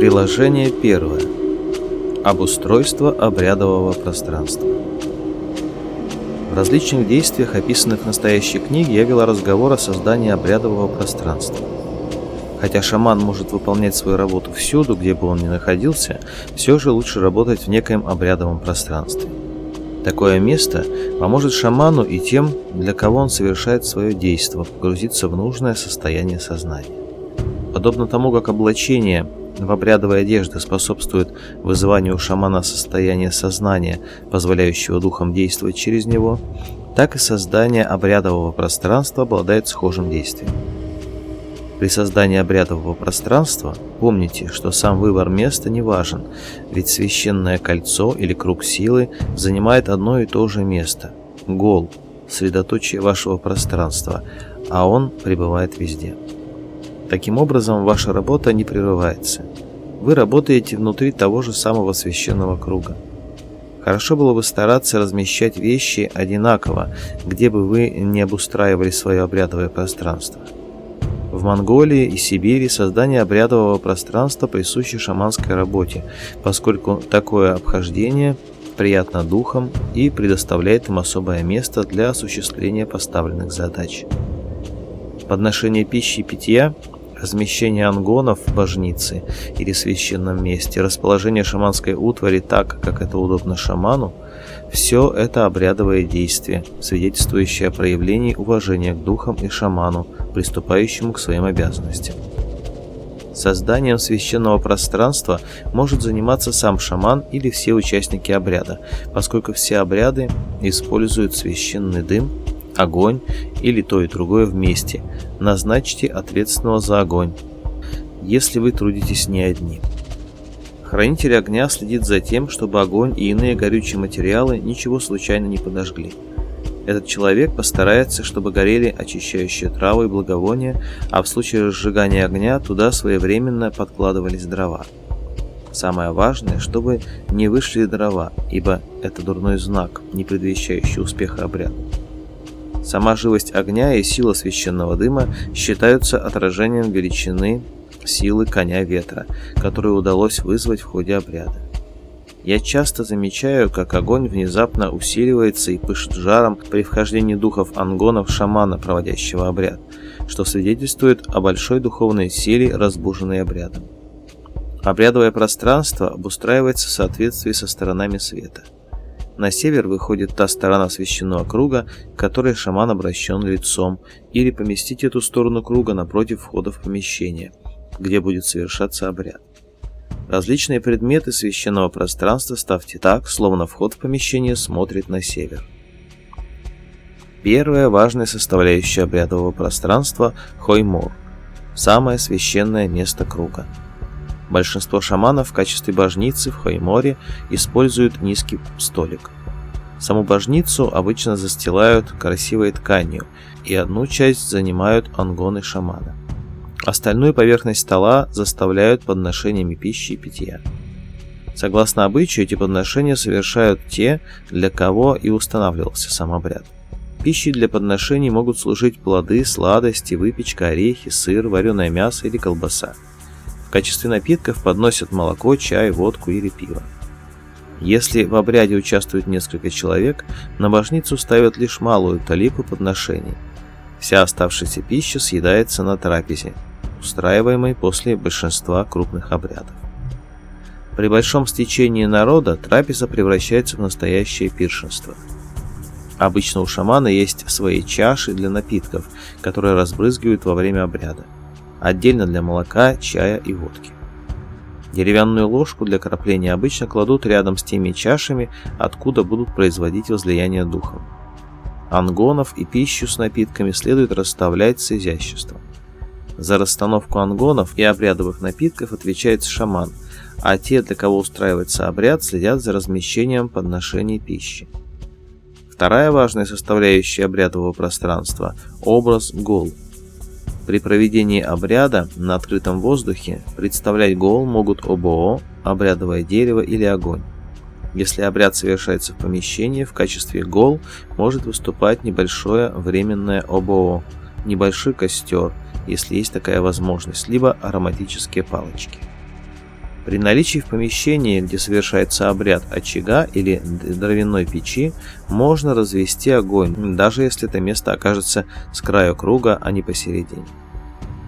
Приложение первое. Обустройство обрядового пространства. В различных действиях, описанных в настоящей книге, я вела разговор о создании обрядового пространства. Хотя шаман может выполнять свою работу всюду, где бы он ни находился, все же лучше работать в некоем обрядовом пространстве. Такое место поможет шаману и тем, для кого он совершает свое действие, погрузиться в нужное состояние сознания. Подобно тому, как облачение Вобрядовая одежда способствует вызыванию у шамана состояния сознания, позволяющего духам действовать через него, так и создание обрядового пространства обладает схожим действием. При создании обрядового пространства помните, что сам выбор места не важен, ведь священное кольцо или круг силы занимает одно и то же место – гол, средоточие вашего пространства, а он пребывает везде. Таким образом, ваша работа не прерывается. Вы работаете внутри того же самого священного круга. Хорошо было бы стараться размещать вещи одинаково, где бы вы не обустраивали свое обрядовое пространство. В Монголии и Сибири создание обрядового пространства присуще шаманской работе, поскольку такое обхождение приятно духам и предоставляет им особое место для осуществления поставленных задач. Подношение пищи и питья Размещение ангонов в божнице или священном месте, расположение шаманской утвари так, как это удобно шаману – все это обрядовое действие, свидетельствующее о проявлении уважения к духам и шаману, приступающему к своим обязанностям. Созданием священного пространства может заниматься сам шаман или все участники обряда, поскольку все обряды используют священный дым огонь или то и другое вместе. Назначьте ответственного за огонь, если вы трудитесь не одни. Хранитель огня следит за тем, чтобы огонь и иные горючие материалы ничего случайно не подожгли. Этот человек постарается, чтобы горели очищающие травы и благовония, а в случае сжигания огня туда своевременно подкладывались дрова. Самое важное, чтобы не вышли дрова, ибо это дурной знак, не предвещающий успеха обряда. Сама живость огня и сила священного дыма считаются отражением величины силы коня ветра, которую удалось вызвать в ходе обряда. Я часто замечаю, как огонь внезапно усиливается и пышет жаром при вхождении духов ангонов шамана, проводящего обряд, что свидетельствует о большой духовной силе, разбуженной обрядом. Обрядовое пространство обустраивается в соответствии со сторонами света – на север выходит та сторона священного круга, которой шаман обращен лицом, или поместить эту сторону круга напротив входа в помещение, где будет совершаться обряд. Различные предметы священного пространства ставьте так, словно вход в помещение смотрит на север. Первая важная составляющая обрядового пространства – Хоймор, самое священное место круга – Большинство шаманов в качестве божницы в Хайморе используют низкий столик. Саму божницу обычно застилают красивой тканью, и одну часть занимают ангоны шамана. Остальную поверхность стола заставляют подношениями пищи и питья. Согласно обычаю, эти подношения совершают те, для кого и устанавливался сам обряд. Пищей для подношений могут служить плоды, сладости, выпечка, орехи, сыр, вареное мясо или колбаса – в качестве напитков подносят молоко, чай, водку или пиво. Если в обряде участвует несколько человек, на божницу ставят лишь малую талику подношений. Вся оставшаяся пища съедается на трапезе, устраиваемой после большинства крупных обрядов. При большом стечении народа трапеза превращается в настоящее пиршество. Обычно у шамана есть свои чаши для напитков, которые разбрызгивают во время обряда отдельно для молока, чая и водки. Деревянную ложку для крапления обычно кладут рядом с теми чашами, откуда будут производить возлияние духом. Ангонов и пищу с напитками следует расставлять с изяществом. За расстановку ангонов и обрядовых напитков отвечает шаман, а те, для кого устраивается обряд, следят за размещением подношений пищи. Вторая важная составляющая обрядового пространства – образ голубь. При проведении обряда на открытом воздухе представлять гол могут ОБО, обрядовое дерево или огонь. Если обряд совершается в помещении, в качестве гол может выступать небольшое временное ОБО, небольшой костер, если есть такая возможность, либо ароматические палочки. При наличии в помещении, где совершается обряд очага или дровяной печи, можно развести огонь, даже если это место окажется с краю круга, а не посередине.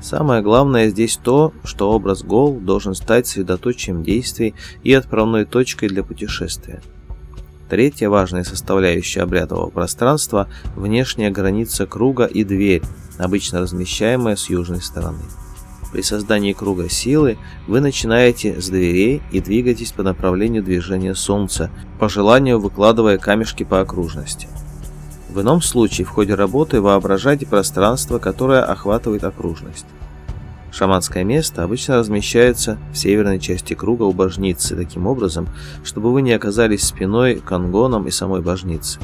Самое главное здесь то, что образ гол должен стать средоточием действий и отправной точкой для путешествия. Третья важная составляющая обрядового пространства – внешняя граница круга и дверь, обычно размещаемая с южной стороны при создании круга силы вы начинаете с дверей и двигаетесь по направлению движения Солнца, по желанию выкладывая камешки по окружности. В ином случае в ходе работы воображайте пространство, которое охватывает окружность. Шаманское место обычно размещается в северной части круга у божницы таким образом, чтобы вы не оказались спиной к ангонам и самой божницы.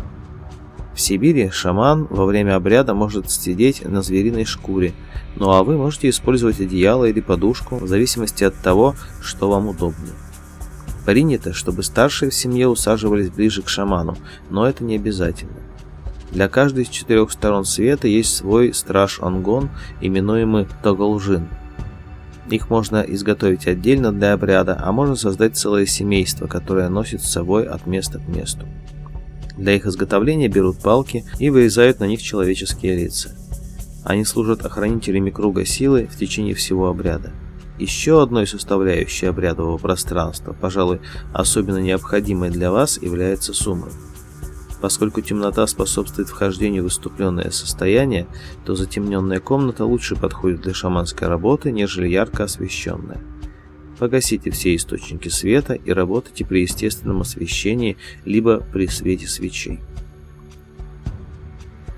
В Сибири шаман во время обряда может сидеть на звериной шкуре, ну а вы можете использовать одеяло или подушку в зависимости от того, что вам удобнее. Принято, чтобы старшие в семье усаживались ближе к шаману, но это не обязательно. Для каждой из четырех сторон света есть свой страж Ангон, именуемый Тоголжин. Их можно изготовить отдельно для обряда, а можно создать целое семейство, которое носит с собой от места к месту. Для их изготовления берут палки и вырезают на них человеческие лица. Они служат охранителями круга силы в течение всего обряда. Еще одной составляющей обрядового пространства, пожалуй, особенно необходимой для вас, является сумрак. Поскольку темнота способствует вхождению в выступленное состояние, то затемненная комната лучше подходит для шаманской работы, нежели ярко освещенная. Погасите все источники света и работайте при естественном освещении, либо при свете свечей.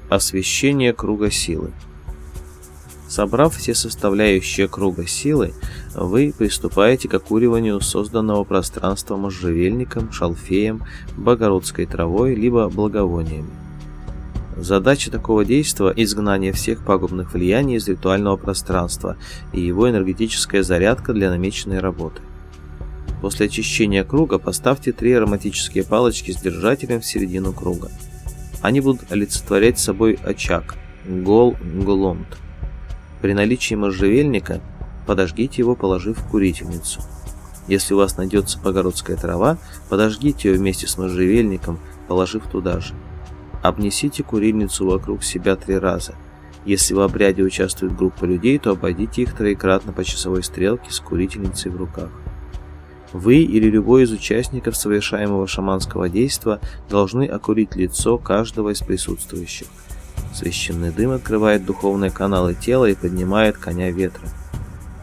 Освещение круга силы. Собрав все составляющие круга силы, вы приступаете к окуриванию созданного пространства можжевельником, шалфеем, богородской травой либо благовониями. Задача такого действия – изгнание всех пагубных влияний из ритуального пространства и его энергетическая зарядка для намеченной работы. После очищения круга поставьте три ароматические палочки с держателем в середину круга. Они будут олицетворять собой очаг – гол голонт. При наличии можжевельника подожгите его, положив в курительницу. Если у вас найдется погородская трава, подожгите ее вместе с можжевельником, положив туда же. Обнесите курильницу вокруг себя три раза. Если в обряде участвует группа людей, то обойдите их троекратно по часовой стрелке с курительницей в руках. Вы или любой из участников совершаемого шаманского действа должны окурить лицо каждого из присутствующих. Священный дым открывает духовные каналы тела и поднимает коня ветра.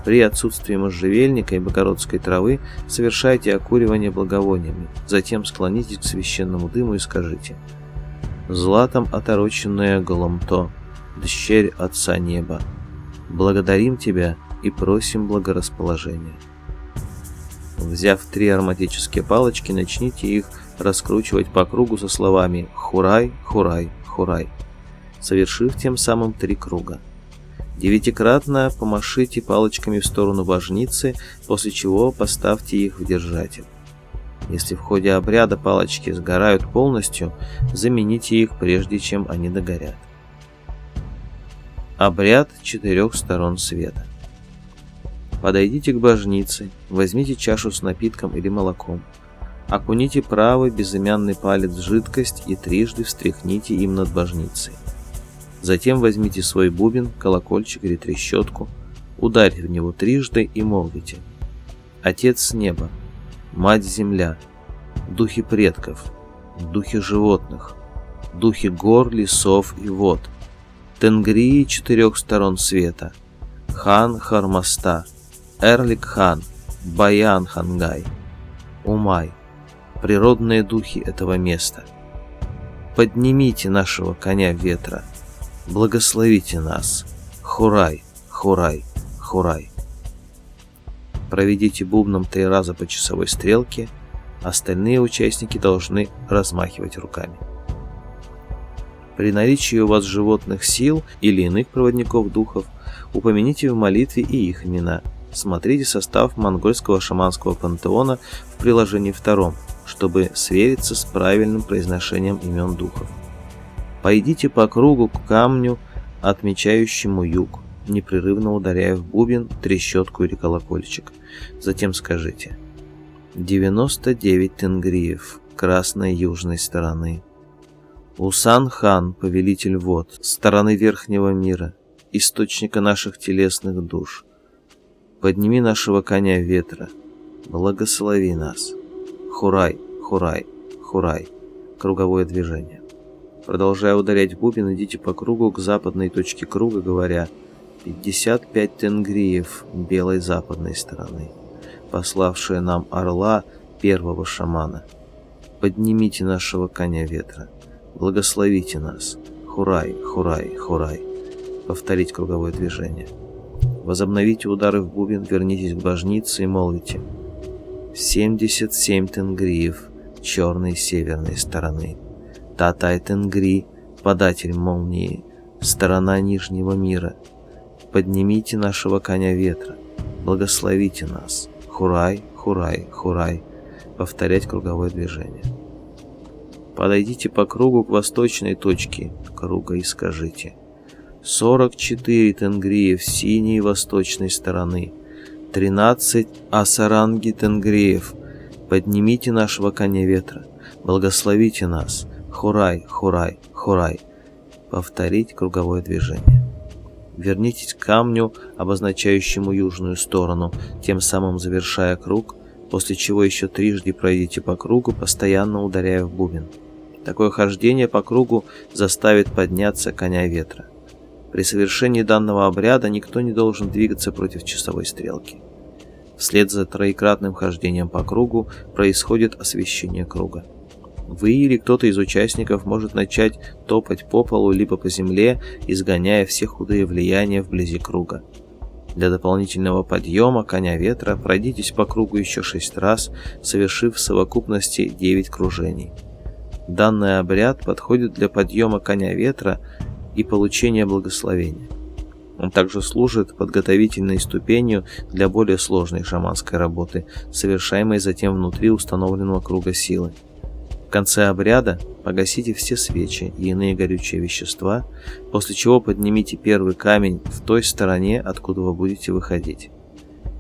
При отсутствии можжевельника и богородской травы совершайте окуривание благовониями, затем склонитесь к священному дыму и скажите – златом отороченное голомто, дщерь Отца Неба. Благодарим Тебя и просим благорасположения. Взяв три ароматические палочки, начните их раскручивать по кругу со словами «Хурай, хурай, хурай», совершив тем самым три круга. Девятикратно помашите палочками в сторону божницы, после чего поставьте их в держатель. Если в ходе обряда палочки сгорают полностью, замените их прежде, чем они догорят. Обряд четырех сторон света. Подойдите к божнице, возьмите чашу с напитком или молоком, окуните правый безымянный палец в жидкость и трижды встряхните им над божницей. Затем возьмите свой бубен, колокольчик или трещотку, ударьте в него трижды и молвите «Отец с неба, мать-земля, духи предков, духи животных, духи гор, лесов и вод, тенгри четырех сторон света, хан Хармаста, Эрлик хан, Баян Хангай, Умай, природные духи этого места. Поднимите нашего коня ветра, благословите нас, хурай, хурай, хурай. Проведите бубном три раза по часовой стрелке, а остальные участники должны размахивать руками. При наличии у вас животных сил или иных проводников духов, упомяните в молитве и их имена. Смотрите состав монгольского шаманского пантеона в приложении втором, чтобы свериться с правильным произношением имен духов. Пойдите по кругу к камню, отмечающему юг непрерывно ударяя в бубен трещотку или колокольчик. Затем скажите 99 тенгриев красной южной стороны. Усан-хан, повелитель вод, стороны верхнего мира, источника наших телесных душ. Подними нашего коня ветра, благослови нас. Хурай, хурай, хурай. Круговое движение. Продолжая ударять бубен, идите по кругу к западной точке круга, говоря 55 тенгриев белой западной стороны, пославшая нам орла первого шамана. Поднимите нашего коня ветра, благословите нас. Хурай, хурай, хурай. Повторить круговое движение. Возобновите удары в бубен, вернитесь к божнице и молвите. 77 тенгриев черной северной стороны. Татай тенгри, податель молнии, сторона нижнего мира – Поднимите нашего коня ветра, благословите нас. Хурай, хурай, хурай. Повторять круговое движение. Подойдите по кругу к восточной точке круга и скажите. 44 тенгриев синей восточной стороны. 13 асаранги тенгриев. Поднимите нашего коня ветра. Благословите нас. Хурай, хурай, хурай. Повторить круговое движение вернитесь к камню, обозначающему южную сторону, тем самым завершая круг, после чего еще трижды пройдите по кругу, постоянно ударяя в бубен. Такое хождение по кругу заставит подняться коня ветра. При совершении данного обряда никто не должен двигаться против часовой стрелки. Вслед за троекратным хождением по кругу происходит освещение круга. Вы или кто-то из участников может начать топать по полу либо по земле, изгоняя все худые влияния вблизи круга. Для дополнительного подъема коня ветра пройдитесь по кругу еще 6 раз, совершив в совокупности 9 кружений. Данный обряд подходит для подъема коня ветра и получения благословения. Он также служит подготовительной ступенью для более сложной шаманской работы, совершаемой затем внутри установленного круга силы. В конце обряда погасите все свечи и иные горючие вещества, после чего поднимите первый камень в той стороне, откуда вы будете выходить.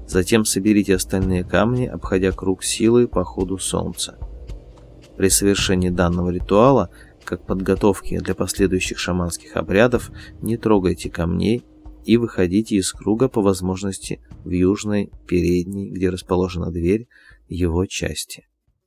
Затем соберите остальные камни, обходя круг силы по ходу солнца. При совершении данного ритуала, как подготовки для последующих шаманских обрядов, не трогайте камней и выходите из круга по возможности в южной передней, где расположена дверь, его части.